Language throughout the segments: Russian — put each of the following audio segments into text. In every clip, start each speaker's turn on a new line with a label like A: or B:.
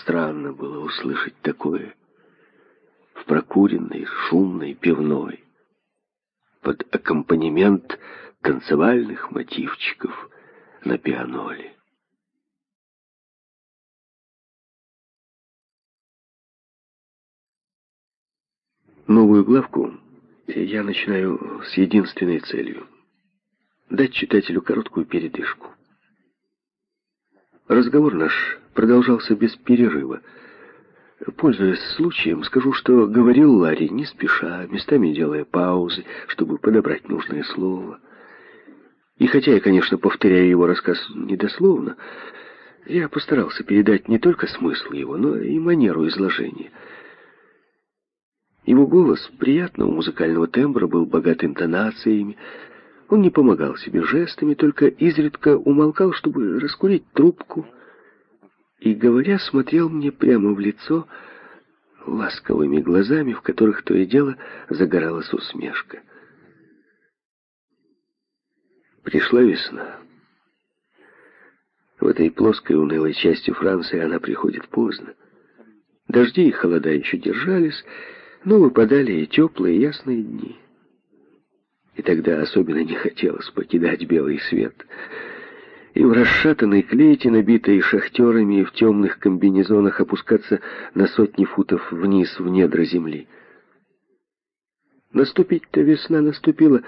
A: Странно было услышать такое в прокуренной, шумной пивной, под аккомпанемент танцевальных мотивчиков на пианоле. Новую главку я начинаю с единственной целью — дать читателю короткую передышку. Разговор наш продолжался без перерыва. Пользуясь случаем, скажу, что говорил Ларри не спеша, местами делая паузы, чтобы подобрать нужное слово. И хотя я, конечно, повторяю его рассказ недословно, я постарался передать не только смысл его, но и манеру изложения. Его голос приятного музыкального тембра был богат интонациями, он не помогал себе жестами, только изредка умолкал, чтобы раскурить трубку, и, говоря, смотрел мне прямо в лицо ласковыми глазами, в которых то и дело загоралась усмешка. Пришла весна. В этой плоской унылой части Франции она приходит поздно. Дожди и холода еще держались, но выпадали и теплые ясные дни. И тогда особенно не хотелось покидать белый свет. И в расшатанной клейте, набитой шахтерами и в темных комбинезонах, опускаться на сотни футов вниз в недра земли. Наступить-то весна наступила,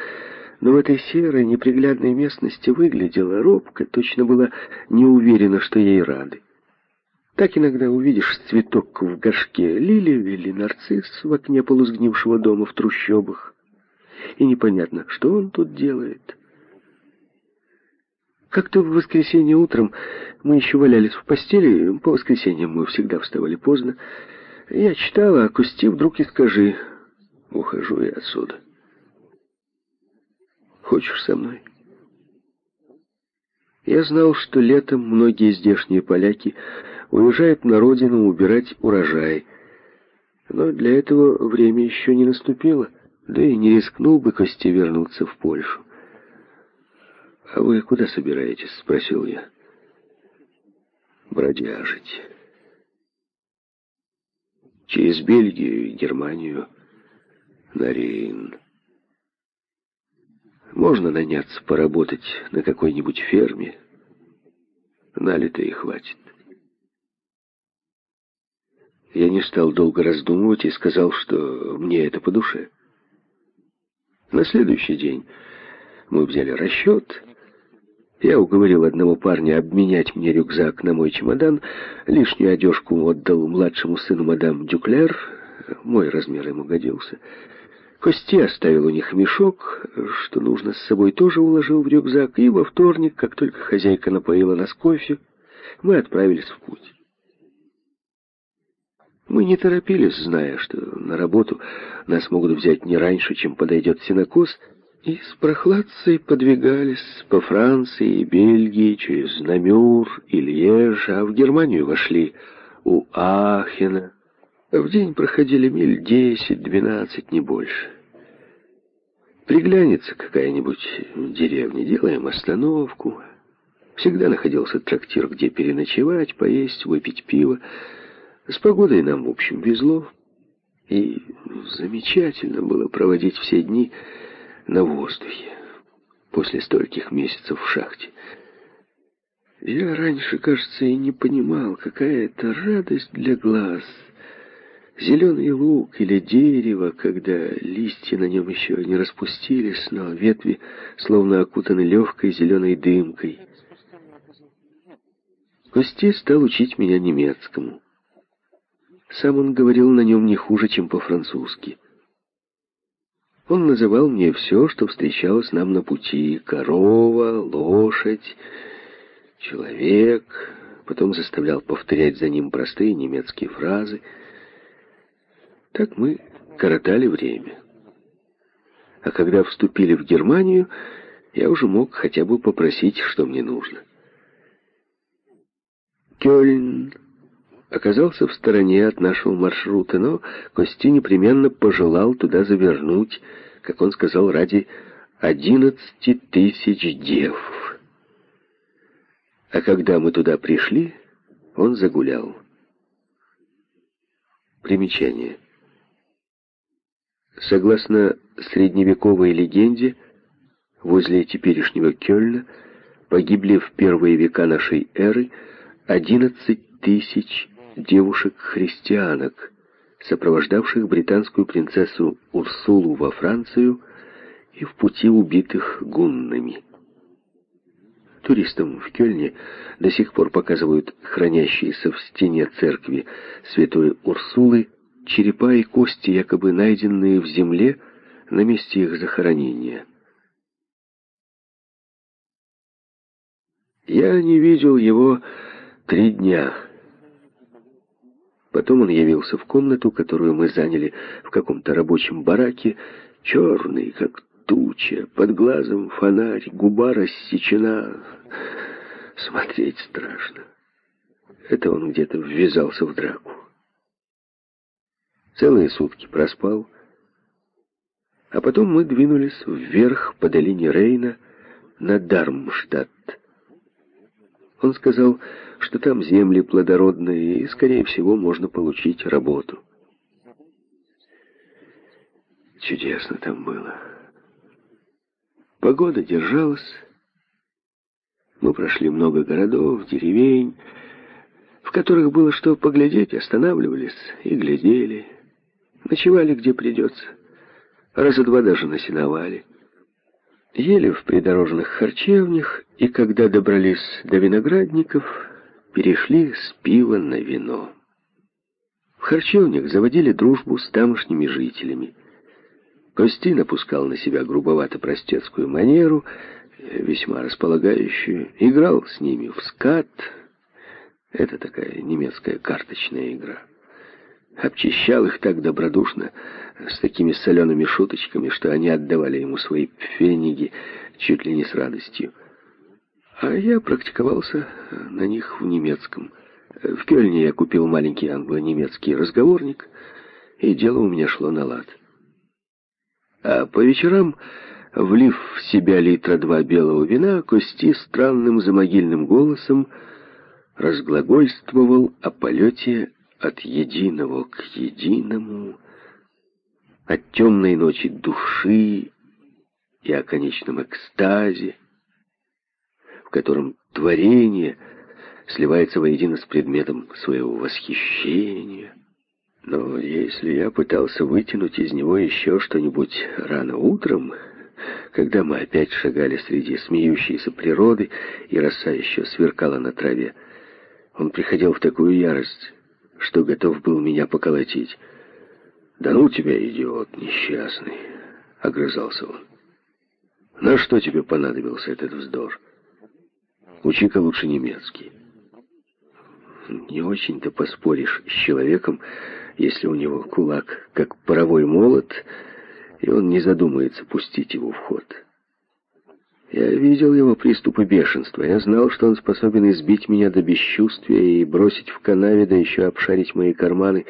A: но в этой серой, неприглядной местности выглядела робко, точно была не уверена, что ей рады. Так иногда увидишь цветок в горшке, лилию или нарцисс в окне полусгнившего дома в трущобах и непонятно, что он тут делает. Как-то в воскресенье утром мы еще валялись в постели, по воскресеньям мы всегда вставали поздно. Я читала, а Кусти вдруг и скажи, ухожу я отсюда. Хочешь со мной? Я знал, что летом многие здешние поляки уезжают на родину убирать урожай, но для этого время еще не наступило. Да и не рискнул бы Кости вернуться в Польшу. «А вы куда собираетесь?» — спросил я. «Бродяжить. Через Бельгию и Германию на Рейн. Можно наняться поработать на какой-нибудь ферме. Налито и хватит». Я не стал долго раздумывать и сказал, что мне это по душе. На следующий день мы взяли расчет. Я уговорил одного парня обменять мне рюкзак на мой чемодан. Лишнюю одежку отдал младшему сыну мадам Дюклер. Мой размер ему годился. Кости оставил у них мешок, что нужно с собой тоже уложил в рюкзак. И во вторник, как только хозяйка напоила нас кофе, мы отправились в путь. Мы не торопились, зная, что на работу нас могут взять не раньше, чем подойдет синокос, и с прохладцей подвигались по Франции и Бельгии через Намюр и Льеж, а в Германию вошли у Ахена. В день проходили миль десять-двенадцать, не больше. Приглянется какая-нибудь деревня, делаем остановку. Всегда находился трактир, где переночевать, поесть, выпить пиво. С погодой нам, в общем, везло. И замечательно было проводить все дни на воздухе после стольких месяцев в шахте. Я раньше, кажется, и не понимал, какая это радость для глаз. Зеленый лук или дерево, когда листья на нем еще не распустились, но ветви словно окутаны легкой зеленой дымкой. Кости стал учить меня немецкому. Сам он говорил на нем не хуже, чем по-французски. Он называл мне все, что встречалось нам на пути. Корова, лошадь, человек. Потом заставлял повторять за ним простые немецкие фразы. Так мы коротали время. А когда вступили в Германию, я уже мог хотя бы попросить, что мне нужно. Кёльн оказался в стороне от нашего маршрута, но Кости непременно пожелал туда завернуть, как он сказал, ради одиннадцати тысяч дев. А когда мы туда пришли, он загулял. Примечание. Согласно средневековой легенде, возле теперешнего Кёльна погибли в первые века нашей эры 11 тысяч девушек-христианок, сопровождавших британскую принцессу Урсулу во Францию и в пути убитых гуннами. Туристам в Кёльне до сих пор показывают хранящиеся в стене церкви святой Урсулы черепа и кости, якобы найденные в земле на месте их захоронения. Я не видел его три дня. Потом он явился в комнату, которую мы заняли в каком-то рабочем бараке, черный, как туча, под глазом фонарь, губа рассечена. Смотреть страшно. Это он где-то ввязался в драку. Целые сутки проспал. А потом мы двинулись вверх по долине Рейна на Дармштадт. Он сказал, что там земли плодородные, и, скорее всего, можно получить работу. Чудесно там было. Погода держалась. Мы прошли много городов, деревень, в которых было что поглядеть, останавливались и глядели. Ночевали, где придется. Раза два даже насиновали. Ели в придорожных харчевнях, и когда добрались до виноградников, перешли с пива на вино. В харчевнях заводили дружбу с тамошними жителями. Кости напускал на себя грубовато-простецкую манеру, весьма располагающую, играл с ними в скат. Это такая немецкая карточная игра обчищал их так добродушно, с такими солеными шуточками, что они отдавали ему свои пфениги чуть ли не с радостью. А я практиковался на них в немецком. В Кёльне я купил маленький англо-немецкий разговорник, и дело у меня шло на лад. А по вечерам, влив в себя литра два белого вина, Кости странным замогильным голосом разглагольствовал о полете от единого к единому, от темной ночи души и о конечном экстазе, в котором творение сливается воедино с предметом своего восхищения. Но если я пытался вытянуть из него еще что-нибудь рано утром, когда мы опять шагали среди смеющейся природы, и роса еще сверкала на траве, он приходил в такую ярость, что готов был меня поколотить. «Да ну тебя, идиот несчастный!» — огрызался он. «На что тебе понадобился этот вздор? Учи-ка лучше немецкий». Не очень-то поспоришь с человеком, если у него кулак, как паровой молот, и он не задумается пустить его в ход. Я видел его приступы бешенства. Я знал, что он способен избить меня до бесчувствия и бросить в канаве, да еще обшарить мои карманы.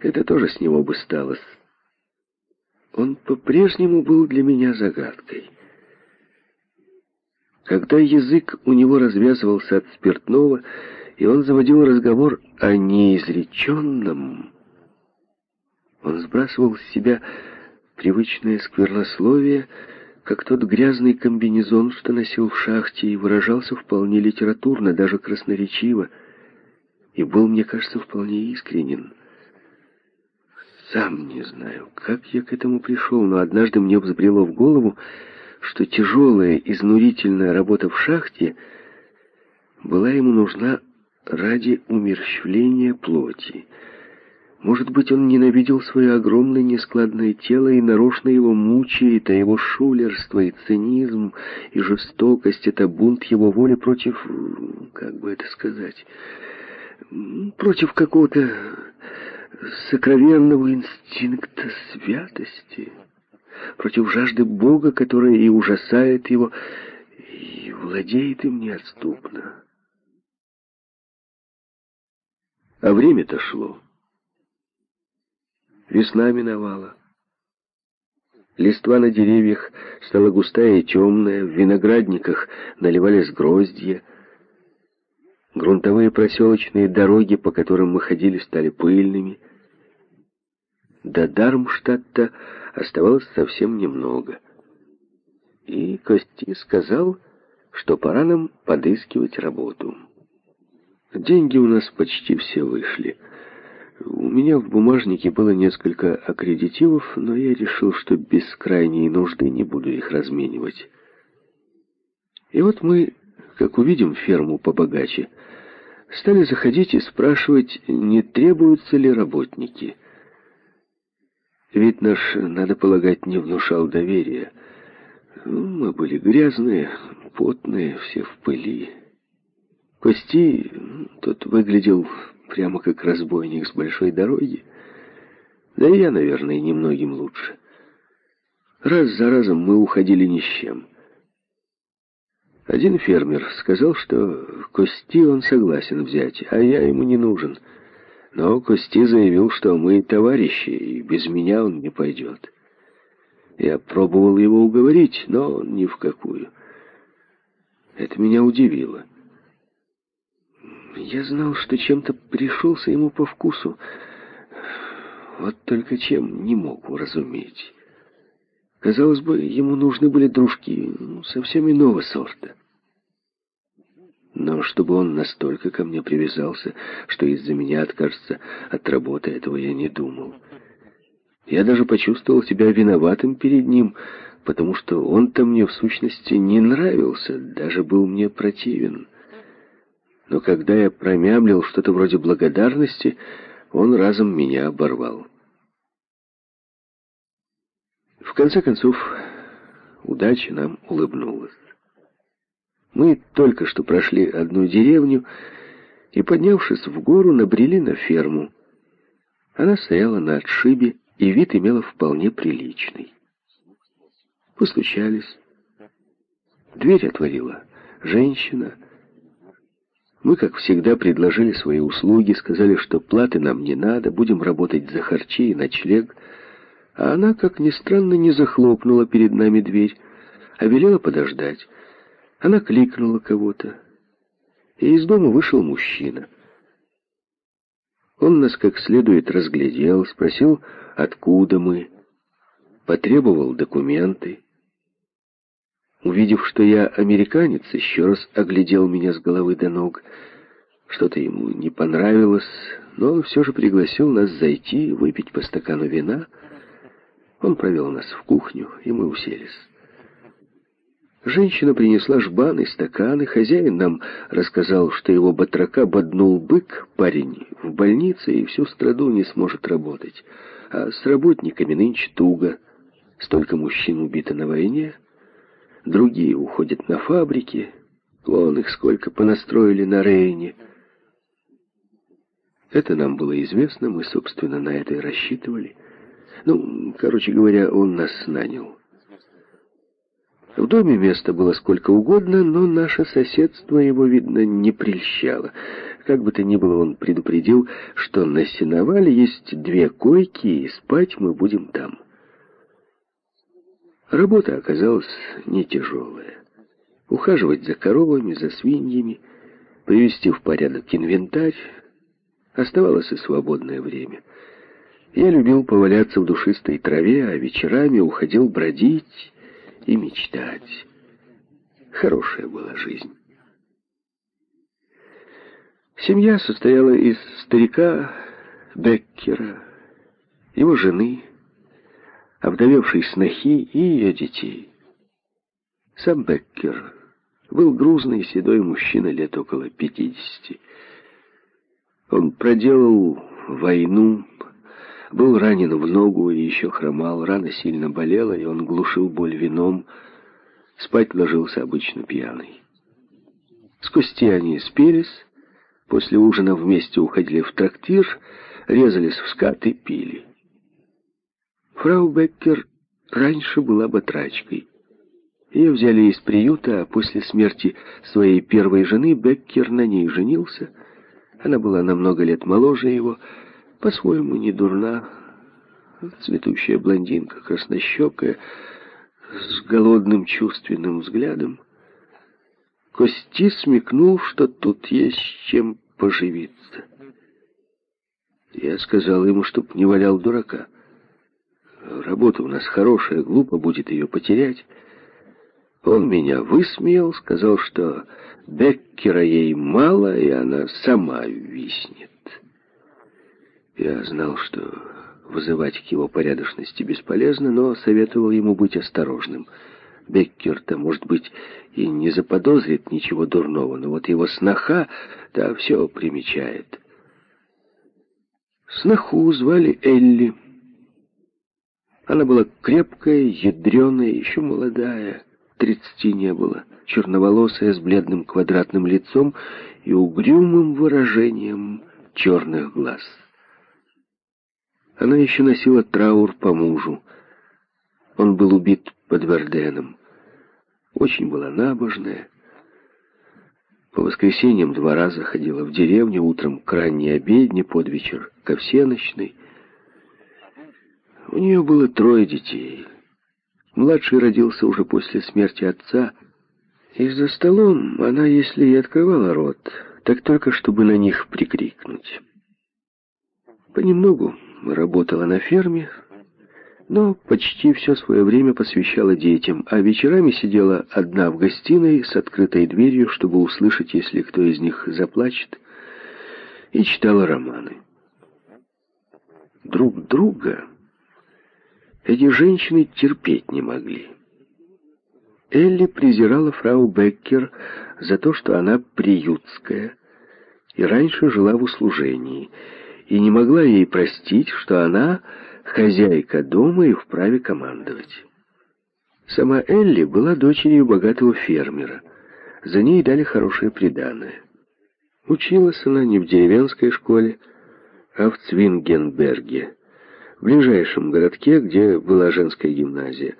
A: Это тоже с него бы сталось. Он по-прежнему был для меня загадкой. Когда язык у него развязывался от спиртного, и он заводил разговор о неизреченном, он сбрасывал с себя привычное сквернословие, как тот грязный комбинезон, что носил в шахте, и выражался вполне литературно, даже красноречиво, и был, мне кажется, вполне искренен. Сам не знаю, как я к этому пришел, но однажды мне взбрело в голову, что тяжелая, изнурительная работа в шахте была ему нужна ради умерщвления плоти, может быть, он ненавидел свое огромное нескладное тело и нарочно его мучает, а его шулерство и цинизм и жестокость — это бунт его воли против, как бы это сказать, против какого-то сокровенного инстинкта святости, против жажды Бога, которая и ужасает его, и владеет им неотступно. А время-то шло. Весна миновала. Листва на деревьях стала густая и темная, в виноградниках наливались гроздья. Грунтовые проселочные дороги, по которым мы ходили, стали пыльными. До Дармштадта оставалось совсем немного. И Кости сказал, что пора нам подыскивать работу. Деньги у нас почти все вышли. У меня в бумажнике было несколько аккредитивов, но я решил, что без крайней нужды не буду их разменивать. И вот мы, как увидим ферму побогаче, стали заходить и спрашивать, не требуются ли работники. Вид наш, надо полагать, не внушал доверия. Мы были грязные, потные, все в пыли. Кости, тот выглядел прямо как разбойник с большой дороги. Да и я, наверное, немногим лучше. Раз за разом мы уходили ни с чем. Один фермер сказал, что Кости он согласен взять, а я ему не нужен. Но Кости заявил, что мы товарищи, и без меня он не пойдет. Я пробовал его уговорить, но ни в какую. Это меня удивило. Я знал, что чем-то пришелся ему по вкусу. Вот только чем не мог уразуметь. Казалось бы, ему нужны были дружки ну, совсем иного сорта. Но чтобы он настолько ко мне привязался, что из-за меня откажется от работы, этого я не думал. Я даже почувствовал себя виноватым перед ним, потому что он-то мне в сущности не нравился, даже был мне противен но когда я промямлил что-то вроде благодарности, он разом меня оборвал. В конце концов, удача нам улыбнулась. Мы только что прошли одну деревню и, поднявшись в гору, набрели на ферму. Она стояла на отшибе, и вид имела вполне приличный. Постучались. Дверь отворила женщина — мы, как всегда, предложили свои услуги, сказали, что платы нам не надо, будем работать за харчи и ночлег. А она, как ни странно, не захлопнула перед нами дверь, а велела подождать. Она кликнула кого-то, и из дома вышел мужчина. Он нас как следует разглядел, спросил, откуда мы, потребовал документы. Увидев, что я американец, еще раз оглядел меня с головы до ног. Что-то ему не понравилось, но он все же пригласил нас зайти, выпить по стакану вина. Он провел нас в кухню, и мы уселись. Женщина принесла жбан и стаканы. Хозяин нам рассказал, что его батрака боднул бык, парень, в больнице и всю страду не сможет работать. А с работниками нынче туго. Столько мужчин убито на войне, другие уходят на фабрики. Вон их сколько понастроили на Рейне. Это нам было известно, мы, собственно, на это и рассчитывали. Ну, короче говоря, он нас нанял. В доме места было сколько угодно, но наше соседство его, видно, не прельщало. Как бы то ни было, он предупредил, что на сеновале есть две койки, и спать мы будем там. Работа оказалась не тяжелая. Ухаживать за коровами, за свиньями, привести в порядок инвентарь. Оставалось и свободное время. Я любил поваляться в душистой траве, а вечерами уходил бродить и мечтать. Хорошая была жизнь. Семья состояла из старика Беккера, его жены, овдовевшей снохи и ее детей. Сам Беккер был грузный седой мужчина лет около пятидесяти. Он проделал войну, был ранен в ногу и еще хромал, рана сильно болела, и он глушил боль вином, спать ложился обычно пьяный. С кости они спелись, после ужина вместе уходили в трактир, резались в скат и пили. Фрау Беккер раньше была батрачкой. Ее взяли из приюта, а после смерти своей первой жены Беккер на ней женился. Она была на много лет моложе его, по-своему не дурна, цветущая блондинка, краснощекая, с голодным чувственным взглядом. Кости смекнул, что тут есть чем поживиться. Я сказал ему, чтоб не валял дурака. Работа у нас хорошая, глупо будет ее потерять. Он меня высмеял, сказал, что Беккера ей мало, и она сама виснет. Я знал, что вызывать к его порядочности бесполезно, но советовал ему быть осторожным. Беккер-то, может быть, и не заподозрит ничего дурного, но вот его сноха, да, все примечает. Сноху звали Элли. Она была крепкая, ядреная, еще молодая, тридцати не было, черноволосая, с бледным квадратным лицом и угрюмым выражением черных глаз. Она еще носила траур по мужу. Он был убит под Верденом. Очень была набожная. По воскресеньям два раза ходила в деревню, утром к ранней обедне, под вечер ко всеночной. У нее было трое детей. Младший родился уже после смерти отца. И за столом она, если и открывала рот, так только чтобы на них прикрикнуть. Понемногу работала на ферме, но почти все свое время посвящала детям, а вечерами сидела одна в гостиной с открытой дверью, чтобы услышать, если кто из них заплачет, и читала романы. Друг друга эти женщины терпеть не могли. Элли презирала фрау Беккер за то, что она приютская и раньше жила в услужении, и не могла ей простить, что она хозяйка дома и вправе командовать. Сама Элли была дочерью богатого фермера. За ней дали хорошее приданое. Училась она не в деревенской школе, а в Цвингенберге, в ближайшем городке, где была женская гимназия,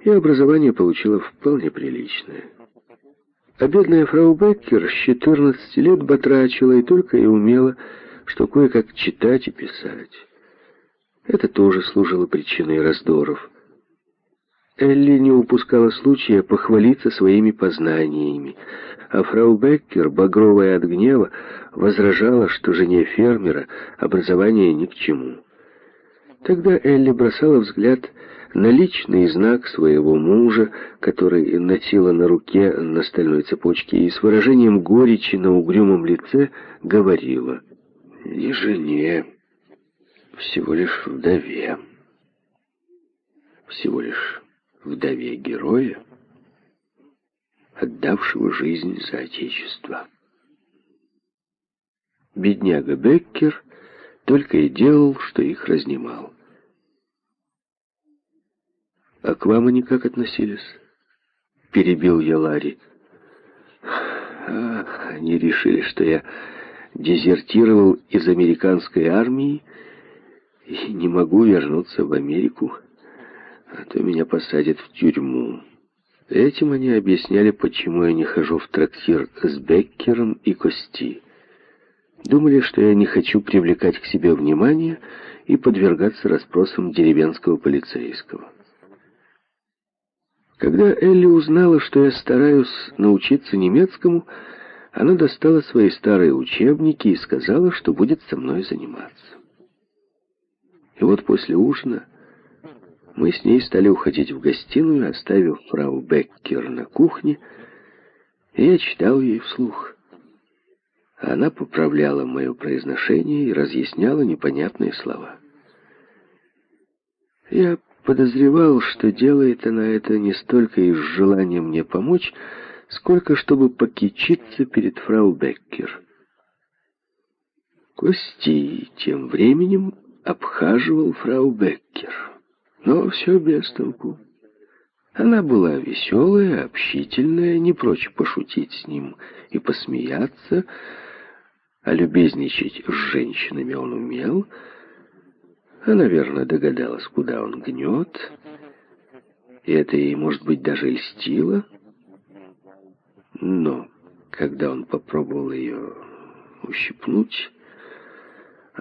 A: и образование получила вполне приличное. А бедная фрау Беккер с 14 лет батрачила и только и умела что кое-как читать и писать. Это тоже служило причиной раздоров. Элли не упускала случая похвалиться своими познаниями, а фрау Беккер, багровая от гнева, возражала, что жене фермера образование ни к чему. Тогда Элли бросала взгляд на личный знак своего мужа, который носила на руке на стальной цепочке, и с выражением горечи на угрюмом лице говорила — не жене, всего лишь вдове. Всего лишь вдове героя, отдавшего жизнь за Отечество. Бедняга Беккер только и делал, что их разнимал. «А к вам они как относились?» — перебил я Ларри. «Ах, они решили, что я дезертировал из американской армии и не могу вернуться в Америку, а то меня посадят в тюрьму. Этим они объясняли, почему я не хожу в трактир с Беккером и Кости. Думали, что я не хочу привлекать к себе внимание и подвергаться расспросам деревенского полицейского. Когда Элли узнала, что я стараюсь научиться немецкому, она достала свои старые учебники и сказала, что будет со мной заниматься. И вот после ужина мы с ней стали уходить в гостиную, оставив фрау Беккер на кухне, и я читал ей вслух. Она поправляла мое произношение и разъясняла непонятные слова. Я подозревал, что делает она это не столько из желания мне помочь, сколько чтобы покичиться перед фрау Беккер. Кости тем временем обхаживал фрау Беккер, но все без толку. Она была веселая, общительная, не прочь пошутить с ним и посмеяться, а любезничать с женщинами он умел. Она, верно, догадалась, куда он гнет, и это ей, может быть, даже льстило. Но когда он попробовал ее ущипнуть,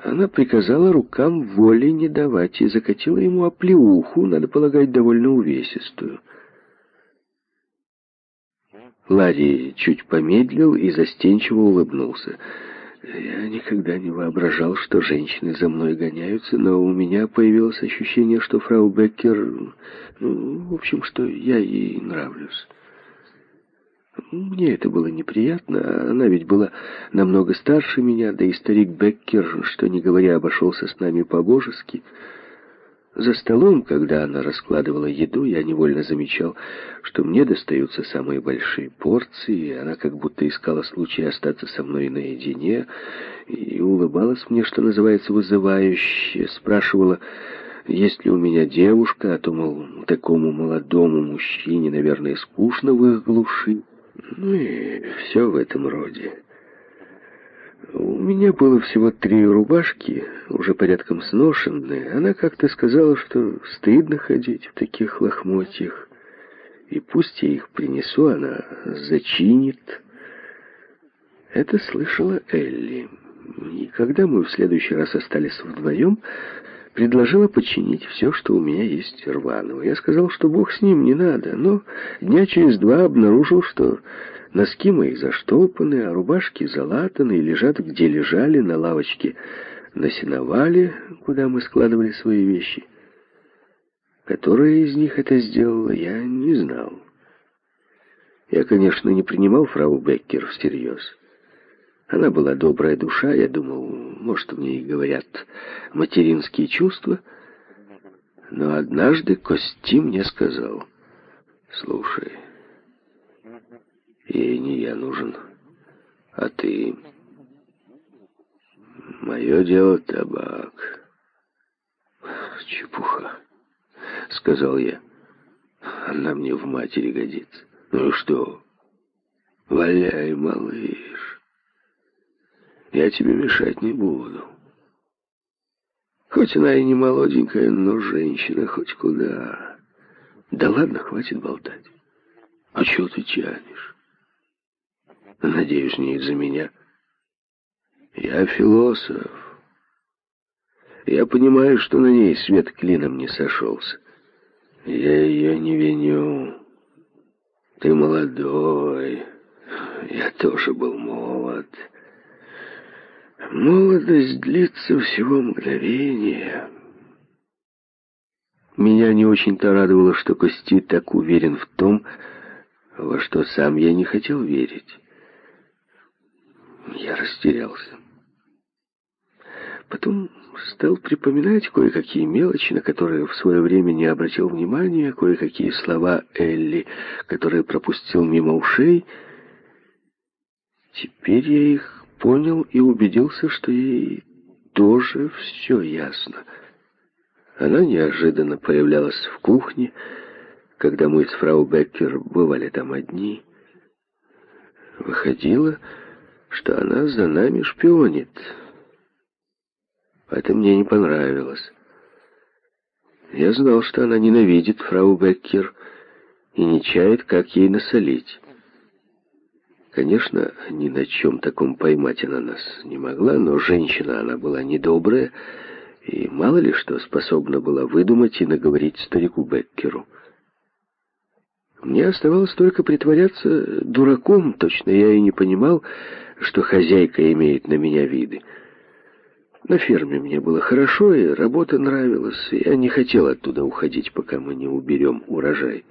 A: она приказала рукам воли не давать и закатила ему оплеуху, надо полагать, довольно увесистую. Ларри чуть помедлил и застенчиво улыбнулся. Я никогда не воображал, что женщины за мной гоняются, но у меня появилось ощущение, что фрау Беккер... Ну, в общем, что я ей нравлюсь. Мне это было неприятно, она ведь была намного старше меня, да и старик Беккер, что не говоря, обошелся с нами по-божески. За столом, когда она раскладывала еду, я невольно замечал, что мне достаются самые большие порции, и она как будто искала случай остаться со мной наедине, и улыбалась мне, что называется, вызывающе, спрашивала, есть ли у меня девушка, а то, мол, такому молодому мужчине, наверное, скучно в их глуши. Ну и все в этом роде. У меня было всего три рубашки, уже порядком сношенные. Она как-то сказала, что стыдно ходить в таких лохмотьях. И пусть я их принесу, она зачинит. Это слышала Элли. И когда мы в следующий раз остались вдвоем, предложила починить все, что у меня есть рваного. Я сказал, что бог с ним, не надо, но дня через два обнаружил, что носки мои заштопаны, а рубашки залатаны и лежат, где лежали, на лавочке на сеновале, куда мы складывали свои вещи. Которая из них это сделала, я не знал. Я, конечно, не принимал фрау Беккер всерьез. Она была добрая душа, я думал, может, мне и говорят материнские чувства. Но однажды Кости мне сказал, слушай, ей не я нужен, а ты. Мое дело табак. Чепуха, сказал я. Она мне в матери годится. Ну что, валяй, малыш. Я тебе мешать не буду. Хоть она и не молоденькая, но женщина хоть куда. Да ладно, хватит болтать. А чего ты тянешь? Надеюсь, не из-за меня. Я философ. Я понимаю, что на ней свет клином не сошелся. Я ее не виню. Ты молодой. Я тоже был. Молодость длится всего мгновение. Меня не очень-то радовало, что Кости так уверен в том, во что сам я не хотел верить. Я растерялся. Потом стал припоминать кое-какие мелочи, на которые в свое время не обратил внимания, кое-какие слова Элли, которые пропустил мимо ушей. Теперь я их понял и убедился, что ей тоже все ясно. Она неожиданно появлялась в кухне, когда мы с фрау Беккер бывали там одни. Выходило, что она за нами шпионит. Это мне не понравилось. Я знал, что она ненавидит фрау Беккер и не чает, как ей насолить. Конечно, ни на чем таком поймать она нас не могла, но женщина она была недобрая, и мало ли что способна была выдумать и наговорить старику Беккеру. Мне оставалось только притворяться дураком, точно я и не понимал, что хозяйка имеет на меня виды. На ферме мне было хорошо, и работа нравилась, и я не хотел оттуда уходить, пока мы не уберем урожай.